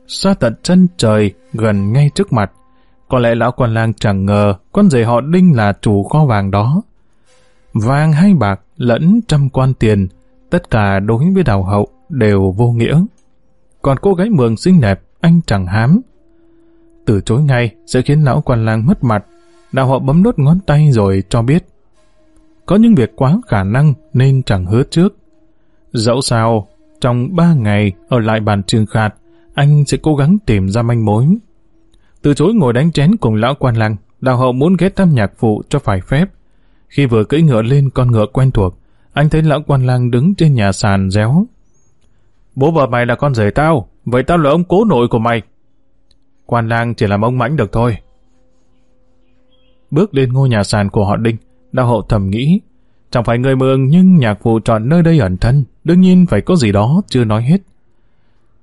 xa tận chân trời gần ngay trước mặt. Có lẽ lão quan lang chẳng ngờ con rể họ Đinh là chủ kho vàng đó. Vàng hay bạc lẫn trăm quan tiền, tất cả đối với đào hậu đều vô nghĩa. Còn cô gái mường xinh đẹp, anh chẳng hám. Từ chối ngay sẽ khiến lão quan lang mất mặt. Đào hậu bấm đốt ngón tay rồi cho biết. Có những việc quá khả năng nên chẳng hứa trước. Dẫu sao, trong ba ngày ở lại bàn trường khạt, anh sẽ cố gắng tìm ra manh mối. Từ chối ngồi đánh chén cùng lão quan lang, đào hậu muốn ghé thăm nhạc phụ cho phải phép. Khi vừa cưỡi ngựa lên con ngựa quen thuộc, anh thấy lão quan lang đứng trên nhà sàn réo. Bố vợ mày là con rể tao, vậy tao là ông cố nội của mày. Quan lang chỉ làm ông mãnh được thôi. Bước lên ngôi nhà sàn của họ Đinh, đạo hậu thầm nghĩ, chẳng phải người mường nhưng nhạc phụ chọn nơi đây ẩn thân, đương nhiên phải có gì đó chưa nói hết.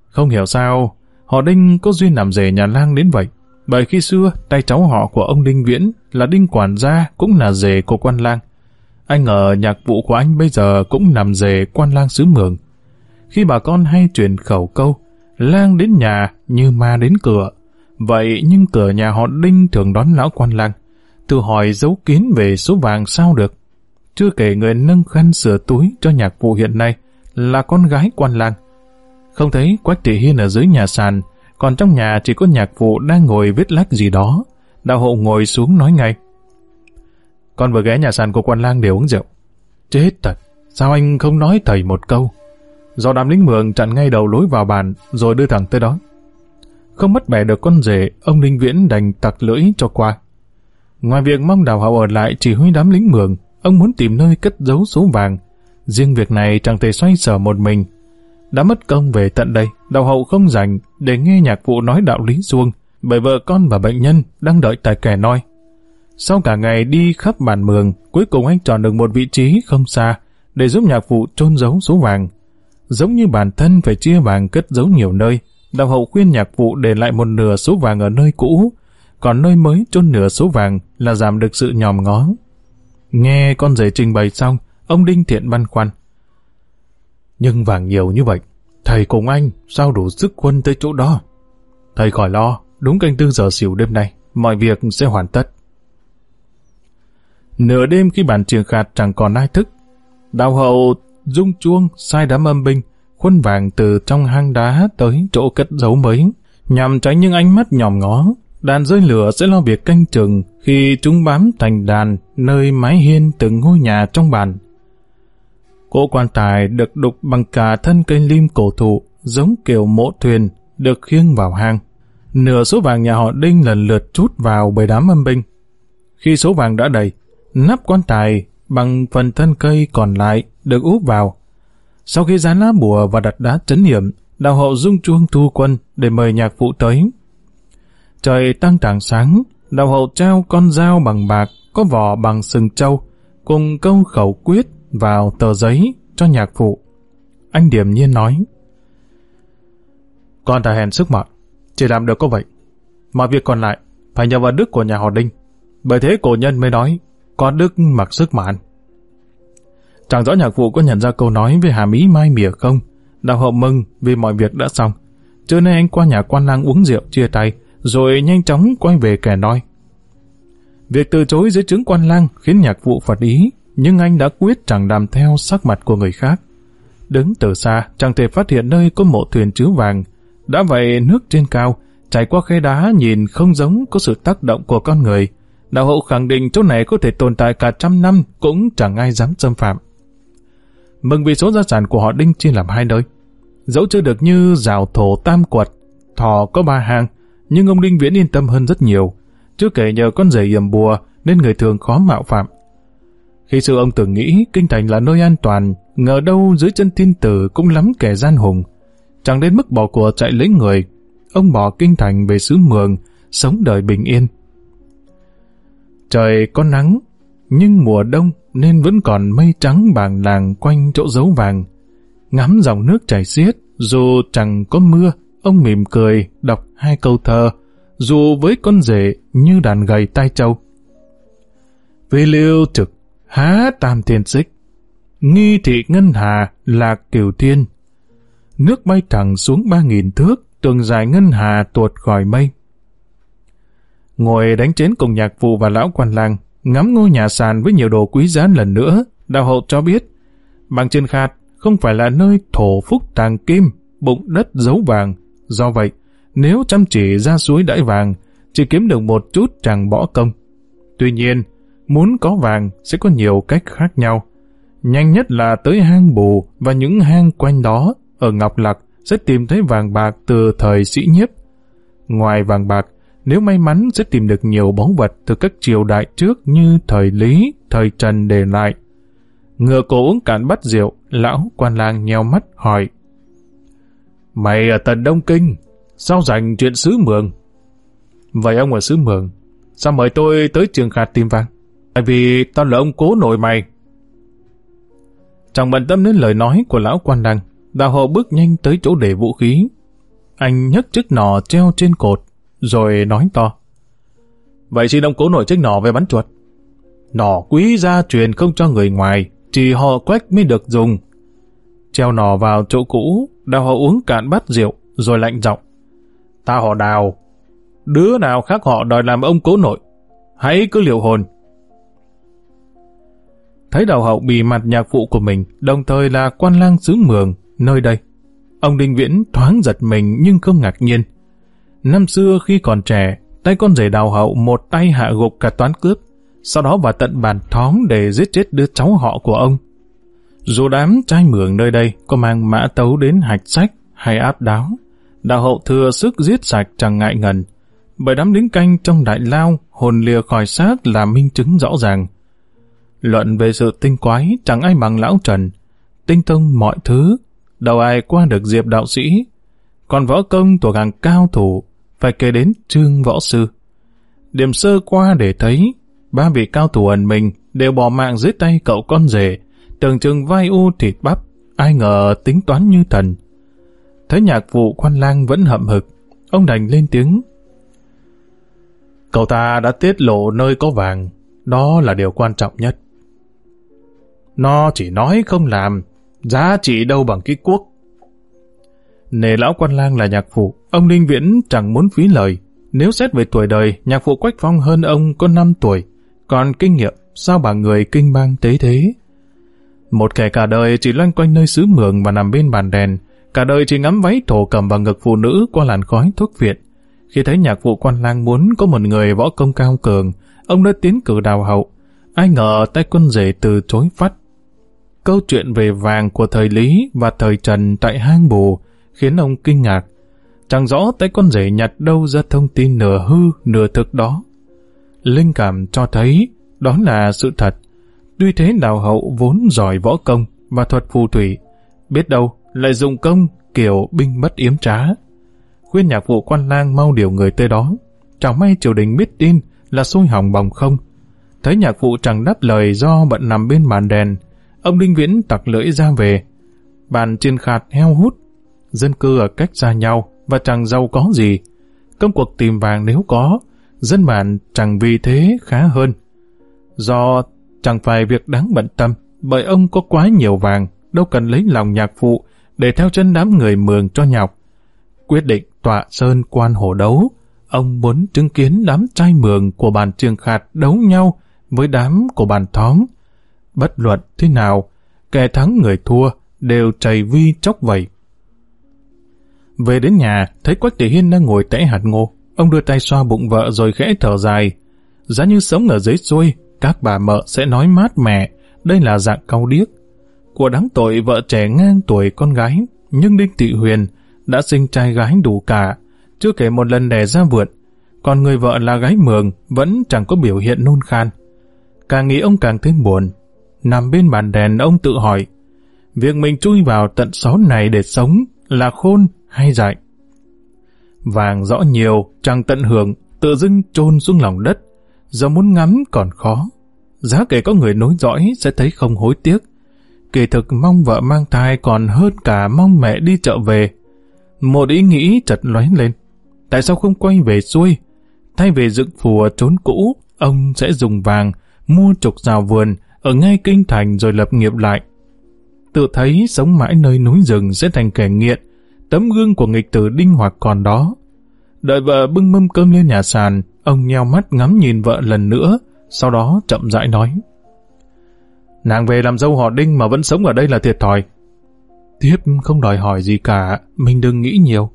Không hiểu sao, họ Đinh có duyên làm rể nhà lang đến vậy. Bởi khi xưa, tay cháu họ của ông Đinh Viễn là Đinh Quản gia cũng là rể của quan lang. Anh ngờ nhạc vụ của anh bây giờ cũng nằm rể quan lang xứ mường. Khi bà con hay truyền khẩu câu, lang đến nhà như ma đến cửa. Vậy nhưng cửa nhà họ Đinh thường đón lão quan lang. Tự hỏi dấu kín về số vàng sao được. Chưa kể người nâng khăn sửa túi cho nhạc vụ hiện nay là con gái quan lang. Không thấy Quách Thị Hiên ở dưới nhà sàn, còn trong nhà chỉ có nhạc vụ đang ngồi viết lách gì đó. Đạo hộ ngồi xuống nói ngay. Con vừa ghé nhà sàn của quan lang để uống rượu. Chết thật, sao anh không nói thầy một câu? Do đám lính mường chặn ngay đầu lối vào bàn, rồi đưa thẳng tới đó. Không mất bẻ được con rể, ông Linh Viễn đành tặc lưỡi cho qua. Ngoài việc mong đào hậu ở lại chỉ huy đám lính mường, ông muốn tìm nơi cất giấu số vàng. Riêng việc này chẳng thể xoay sở một mình, đã mất công về tận đây, đầu hậu không dành để nghe nhạc vụ nói đạo lý xuông, bởi vợ con và bệnh nhân đang đợi tại kẻ nói. Sau cả ngày đi khắp bản mường, cuối cùng anh chọn được một vị trí không xa để giúp nhạc vụ chôn giấu số vàng. Giống như bản thân phải chia vàng cất giấu nhiều nơi, đạo hậu khuyên nhạc vụ để lại một nửa số vàng ở nơi cũ, còn nơi mới chôn nửa số vàng là giảm được sự nhòm ngó. Nghe con rể trình bày xong, ông Đinh Thiện băn khoăn. Nhưng vàng nhiều như vậy, thầy cùng anh sao đủ sức quân tới chỗ đó? Thầy khỏi lo, đúng canh tư giờ xỉu đêm nay, mọi việc sẽ hoàn tất. Nửa đêm khi bàn trường khạt chẳng còn ai thức, đào hậu rung chuông sai đám âm binh, khuôn vàng từ trong hang đá tới chỗ cất giấu mới, nhằm tránh những ánh mắt nhòm ngó. Đàn rơi lửa sẽ lo việc canh chừng khi chúng bám thành đàn nơi mái hiên từng ngôi nhà trong bản. Cỗ quan tài được đục bằng cả thân cây lim cổ thụ, giống kiểu mộ thuyền, được khiêng vào hang. Nửa số vàng nhà họ Đinh lần lượt trút vào bởi đám âm binh. Khi số vàng đã đầy, nắp quan tài bằng phần thân cây còn lại được úp vào. Sau khi dán lá bùa và đặt đá trấn hiểm, đạo hậu dung chuông thu quân để mời nhạc phụ tới. Trời tăng tảng sáng, đạo hậu treo con dao bằng bạc có vỏ bằng sừng trâu cùng câu khẩu quyết vào tờ giấy cho nhạc phụ. Anh điềm nhiên nói Con đã hèn sức mọi, chỉ làm được có vậy. Mọi việc còn lại phải nhờ vào đức của nhà họ Đinh. Bởi thế cổ nhân mới nói có đức mặc sức mà ăn. Chẳng rõ nhạc phụ có nhận ra câu nói về hàm ý mai mỉa không? Đạo hậu mừng vì mọi việc đã xong. Trưa nay anh qua nhà quan lang uống rượu chia tay, rồi nhanh chóng quay về kẻ nói. Việc từ chối dưới trướng quan lang khiến nhạc phụ phật ý, nhưng anh đã quyết chẳng làm theo sắc mặt của người khác. Đứng từ xa, chẳng thể phát hiện nơi có mộ thuyền chứa vàng. Đã vậy nước trên cao, chảy qua khe đá nhìn không giống có sự tác động của con người. Đạo hậu khẳng định chỗ này có thể tồn tại cả trăm năm cũng chẳng ai dám xâm phạm. Mừng vì số gia sản của họ Đinh chia làm hai nơi. Dẫu chưa được như rào thổ tam quật, thò có ba hàng, nhưng ông Đinh Viễn yên tâm hơn rất nhiều. Chưa kể nhờ con rể yểm bùa nên người thường khó mạo phạm. Khi xưa ông tưởng nghĩ kinh thành là nơi an toàn, ngờ đâu dưới chân thiên tử cũng lắm kẻ gian hùng. Chẳng đến mức bỏ của chạy lấy người, ông bỏ kinh thành về xứ mường, sống đời bình yên. Trời có nắng, nhưng mùa đông nên vẫn còn mây trắng bàng làng quanh chỗ dấu vàng. Ngắm dòng nước chảy xiết, dù chẳng có mưa, ông mỉm cười đọc hai câu thơ, dù với con rể như đàn gầy tai trâu. Vì liêu trực, há tam thiên xích, nghi thị ngân hà lạc kiều thiên. Nước bay thẳng xuống ba nghìn thước, tường dài ngân hà tuột khỏi mây. Ngồi đánh chén cùng nhạc phụ và lão quan lang, ngắm ngôi nhà sàn với nhiều đồ quý giá lần nữa, đạo hậu cho biết, bằng trên khạt không phải là nơi thổ phúc tàng kim, bụng đất giấu vàng. Do vậy, nếu chăm chỉ ra suối đãi vàng, chỉ kiếm được một chút chẳng bỏ công. Tuy nhiên, muốn có vàng sẽ có nhiều cách khác nhau. Nhanh nhất là tới hang bù và những hang quanh đó ở Ngọc Lạc sẽ tìm thấy vàng bạc từ thời sĩ nhiếp. Ngoài vàng bạc, nếu may mắn sẽ tìm được nhiều báu vật từ các triều đại trước như thời Lý, thời Trần để lại. Ngựa cổ uống cạn bát rượu, lão quan lang nheo mắt hỏi. Mày ở tận Đông Kinh, sao dành chuyện xứ mường? Vậy ông ở xứ mường, sao mời tôi tới trường khạt tìm vàng? Tại vì tao là ông cố nội mày. Chẳng bận tâm đến lời nói của lão quan đăng, đào hộ bước nhanh tới chỗ để vũ khí. Anh nhấc chiếc nỏ treo trên cột, rồi nói to. Vậy xin ông cố nội chiếc nỏ về bắn chuột. Nỏ quý gia truyền không cho người ngoài, chỉ họ quách mới được dùng. Treo nỏ vào chỗ cũ, đào họ uống cạn bát rượu, rồi lạnh giọng. Ta họ đào, đứa nào khác họ đòi làm ông cố nội, hãy cứ liệu hồn. Thấy đào hậu bị mặt nhạc phụ của mình, đồng thời là quan lang xứ mường, nơi đây. Ông Đinh Viễn thoáng giật mình nhưng không ngạc nhiên. Năm xưa khi còn trẻ, tay con rể đào hậu một tay hạ gục cả toán cướp, sau đó vào tận bàn thóng để giết chết đứa cháu họ của ông. Dù đám trai mường nơi đây có mang mã tấu đến hạch sách hay áp đáo, đào hậu thừa sức giết sạch chẳng ngại ngần, bởi đám lính canh trong đại lao hồn lìa khỏi xác là minh chứng rõ ràng. Luận về sự tinh quái chẳng ai bằng lão Trần, tinh thông mọi thứ, đâu ai qua được diệp đạo sĩ, còn võ công thuộc hàng cao thủ phải kể đến trương võ sư. Điểm sơ qua để thấy, ba vị cao thủ ẩn mình đều bỏ mạng dưới tay cậu con rể, tưởng chừng vai u thịt bắp, ai ngờ tính toán như thần. Thấy nhạc vụ quan lang vẫn hậm hực, ông đành lên tiếng. Cậu ta đã tiết lộ nơi có vàng, đó là điều quan trọng nhất. Nó chỉ nói không làm, giá trị đâu bằng cái quốc. Nề lão quan lang là nhạc phụ, ông linh Viễn chẳng muốn phí lời. Nếu xét về tuổi đời, nhạc phụ Quách Phong hơn ông có 5 tuổi, còn kinh nghiệm, sao bà người kinh bang tế thế? Một kẻ cả đời chỉ loanh quanh nơi xứ mường và nằm bên bàn đèn, cả đời chỉ ngắm váy thổ cầm vào ngực phụ nữ qua làn khói thuốc viện. Khi thấy nhạc vụ quan lang muốn có một người võ công cao cường, ông đã tiến cử đào hậu. Ai ngờ tay quân rể từ chối phát. Câu chuyện về vàng của thời Lý và thời Trần tại hang bù khiến ông kinh ngạc. Chẳng rõ tay con rể nhặt đâu ra thông tin nửa hư, nửa thực đó. Linh cảm cho thấy đó là sự thật. Tuy thế đào hậu vốn giỏi võ công và thuật phù thủy, biết đâu lại dùng công kiểu binh bất yếm trá. Khuyên nhạc vụ quan lang mau điều người tới đó. Chẳng may triều đình biết tin là xui hỏng bòng không. Thấy nhạc vụ chẳng đáp lời do bận nằm bên bàn đèn, ông Đinh Viễn tặc lưỡi ra về. Bàn trên khạt heo hút, dân cư ở cách xa nhau và chẳng giàu có gì. Công cuộc tìm vàng nếu có, dân bản chẳng vì thế khá hơn. Do chẳng phải việc đáng bận tâm, bởi ông có quá nhiều vàng, đâu cần lấy lòng nhạc phụ để theo chân đám người mường cho nhọc. Quyết định tọa sơn quan hổ đấu, ông muốn chứng kiến đám trai mường của bàn trường khạt đấu nhau với đám của bàn thóng. Bất luận thế nào, kẻ thắng người thua đều chảy vi chốc vậy. Về đến nhà, thấy Quách thị Hiên đang ngồi tẽ hạt ngô. Ông đưa tay xoa bụng vợ rồi khẽ thở dài. Giá như sống ở dưới xuôi, các bà mợ sẽ nói mát mẻ, đây là dạng cao điếc. Của đáng tội vợ trẻ ngang tuổi con gái, nhưng Đinh Thị Huyền đã sinh trai gái đủ cả, chưa kể một lần đẻ ra vượt. Còn người vợ là gái mường vẫn chẳng có biểu hiện nôn khan. Càng nghĩ ông càng thêm buồn. Nằm bên bàn đèn ông tự hỏi, việc mình chui vào tận xó này để sống là khôn hay dại. Vàng rõ nhiều, chẳng tận hưởng, tự dưng chôn xuống lòng đất, giờ muốn ngắm còn khó. Giá kể có người nối dõi sẽ thấy không hối tiếc. Kỳ thực mong vợ mang thai còn hơn cả mong mẹ đi chợ về. Một ý nghĩ chật lóe lên. Tại sao không quay về xuôi? Thay vì dựng phùa trốn cũ, ông sẽ dùng vàng, mua trục rào vườn, ở ngay kinh thành rồi lập nghiệp lại. Tự thấy sống mãi nơi núi rừng sẽ thành kẻ nghiện, tấm gương của nghịch tử đinh hoặc còn đó. Đợi vợ bưng mâm cơm lên nhà sàn, ông nheo mắt ngắm nhìn vợ lần nữa, sau đó chậm rãi nói. Nàng về làm dâu họ đinh mà vẫn sống ở đây là thiệt thòi. Tiếp không đòi hỏi gì cả, mình đừng nghĩ nhiều.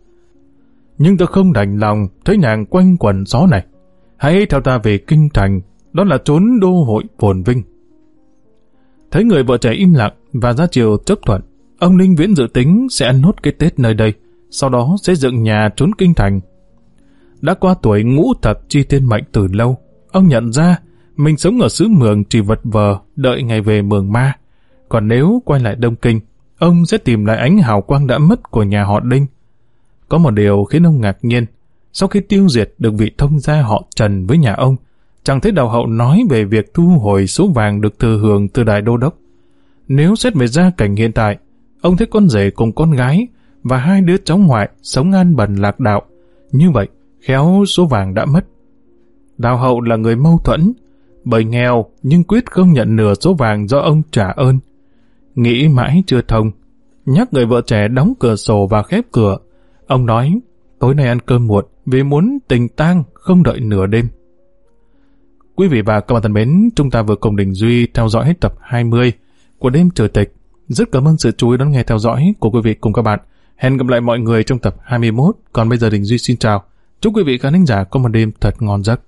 Nhưng tôi không đành lòng thấy nàng quanh quần gió này. Hãy theo ta về kinh thành, đó là trốn đô hội phồn vinh. Thấy người vợ trẻ im lặng và ra chiều chấp thuận, Ông Ninh Viễn dự tính sẽ ăn nốt cái Tết nơi đây, sau đó sẽ dựng nhà trốn kinh thành. Đã qua tuổi ngũ thập chi tiên mệnh từ lâu, ông nhận ra mình sống ở xứ mường chỉ vật vờ, đợi ngày về mường ma. Còn nếu quay lại Đông Kinh, ông sẽ tìm lại ánh hào quang đã mất của nhà họ Đinh. Có một điều khiến ông ngạc nhiên, sau khi tiêu diệt được vị thông gia họ Trần với nhà ông, chẳng thấy đào hậu nói về việc thu hồi số vàng được thừa hưởng từ đại đô đốc. Nếu xét về gia cảnh hiện tại, ông thấy con rể cùng con gái và hai đứa cháu ngoại sống an bần lạc đạo. Như vậy, khéo số vàng đã mất. Đào hậu là người mâu thuẫn, bởi nghèo nhưng quyết không nhận nửa số vàng do ông trả ơn. Nghĩ mãi chưa thông, nhắc người vợ trẻ đóng cửa sổ và khép cửa. Ông nói, tối nay ăn cơm muộn vì muốn tình tang không đợi nửa đêm. Quý vị và các bạn thân mến, chúng ta vừa cùng Đình Duy theo dõi hết tập 20 của đêm trời tịch. Rất cảm ơn sự chú ý đón nghe theo dõi của quý vị cùng các bạn. Hẹn gặp lại mọi người trong tập 21. Còn bây giờ Đình Duy xin chào. Chúc quý vị khán giả có một đêm thật ngon giấc.